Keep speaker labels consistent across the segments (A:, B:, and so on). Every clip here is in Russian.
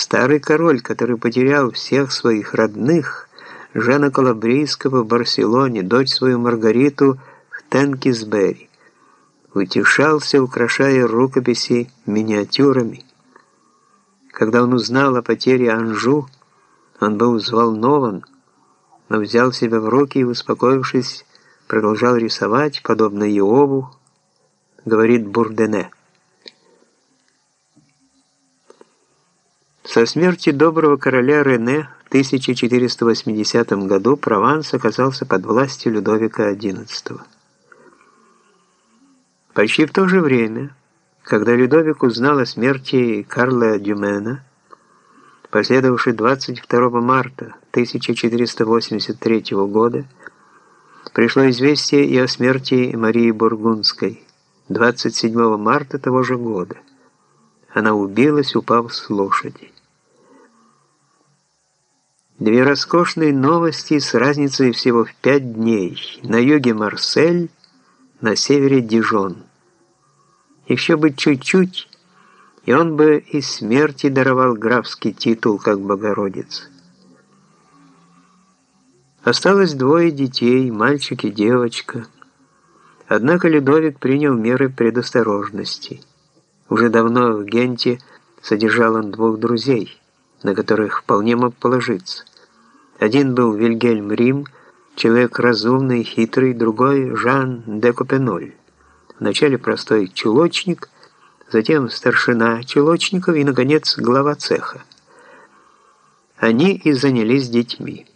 A: Старый король, который потерял всех своих родных, Жана Калабрийского в Барселоне, дочь свою Маргариту в Тенкисбери, утешался, украшая рукописи миниатюрами. Когда он узнал о потере Анжу, он был взволнован, но взял себя в руки и, успокоившись, продолжал рисовать, подобно Иову, говорит Бурдене. Со смерти доброго короля Рене в 1480 году Прованс оказался под властью Людовика XI. Почти в то же время, когда Людовик узнал о смерти Карла Дюмена, последовавшей 22 марта 1483 года, пришло известие и о смерти Марии Бургундской 27 марта того же года. Она убилась, упав с лошади. Две роскошные новости с разницей всего в пять дней. На юге Марсель, на севере Дижон. Еще бы чуть-чуть, и он бы и смерти даровал графский титул, как Богородица. Осталось двое детей, мальчик и девочка. Однако Людовик принял меры предосторожности. Уже давно в Генте содержал он двух друзей, на которых вполне мог положиться. Один был Вильгельм Рим, человек разумный, хитрый, другой – Жан де Копеноль. Вначале простой чулочник, затем старшина чулочников и, наконец, глава цеха. Они и занялись детьми.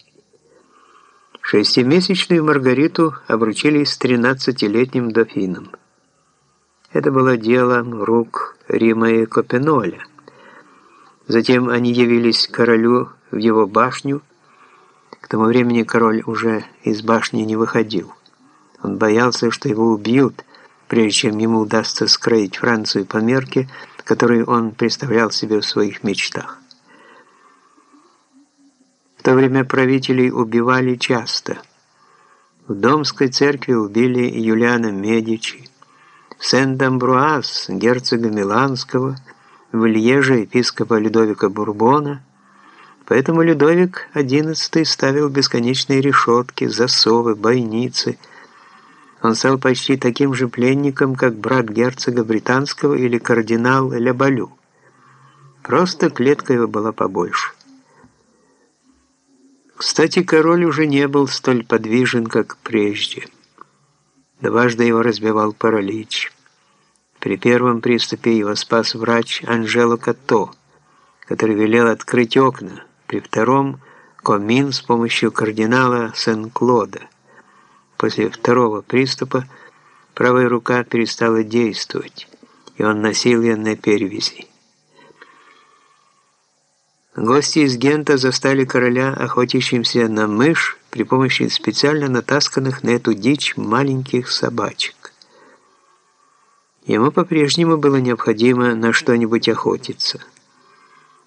A: Шестимесячную Маргариту обручили с тринадцатилетним дофином. Это было делом рук Рима и Копеноля. Затем они явились королю в его башню. К тому времени король уже из башни не выходил. Он боялся, что его убьют, прежде чем ему удастся скроить Францию по мерке, которую он представлял себе в своих мечтах. В то время правителей убивали часто. В Домской церкви убили Юлиана Медичи, в Сент-Амбруаз герцога Миланского, в Льеже епископа Людовика Бурбона, поэтому Людовик XI ставил бесконечные решетки, засовы, бойницы – он стал почти таким же пленником, как брат герцога британского или кардинал Лябалю. Просто клетка его была побольше. Кстати, король уже не был столь подвижен, как прежде. Дважды его разбивал паралич. При первом приступе его спас врач Анжело Катто, который велел открыть окна. При втором – Комин с помощью кардинала Сен-Клода – После второго приступа правая рука перестала действовать, и он носил ее на перевязи. Гости из Гента застали короля охотящимся на мышь при помощи специально натасканных на эту дичь маленьких собачек. Ему по-прежнему было необходимо на что-нибудь охотиться.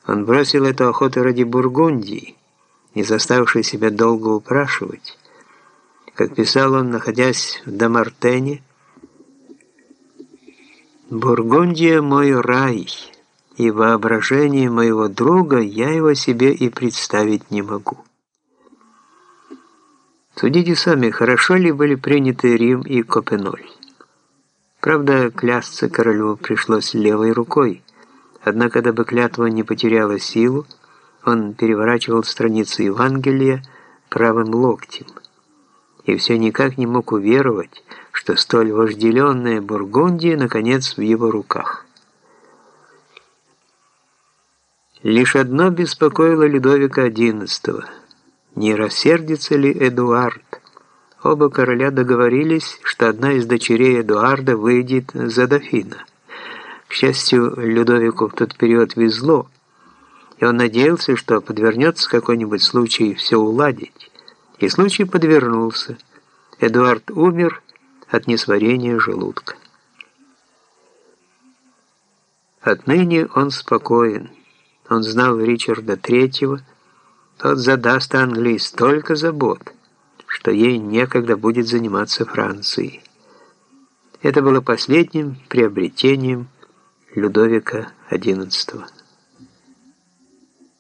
A: Он бросил эту охоту ради Бургундии, не заставившей себя долго упрашивать, как писал он, находясь в Дамартене, «Бургундия – мой рай, и воображение моего друга я его себе и представить не могу». Судите сами, хорошо ли были приняты Рим и Копеноль. Правда, клясться королю пришлось левой рукой, однако, дабы клятва не потеряла силу, он переворачивал страницу Евангелия правым локтем – и все никак не мог уверовать, что столь вожделенная Бургундия наконец в его руках. Лишь одно беспокоило Людовика XI. Не рассердится ли Эдуард? Оба короля договорились, что одна из дочерей Эдуарда выйдет за дофина. К счастью, Людовику в тот период везло, и он надеялся, что подвернется какой-нибудь случай все уладить. И случай подвернулся. Эдуард умер от несварения желудка. Отныне он спокоен. Он знал Ричарда Третьего. Тот задаст Англии столько забот, что ей некогда будет заниматься Францией. Это было последним приобретением Людовика XI.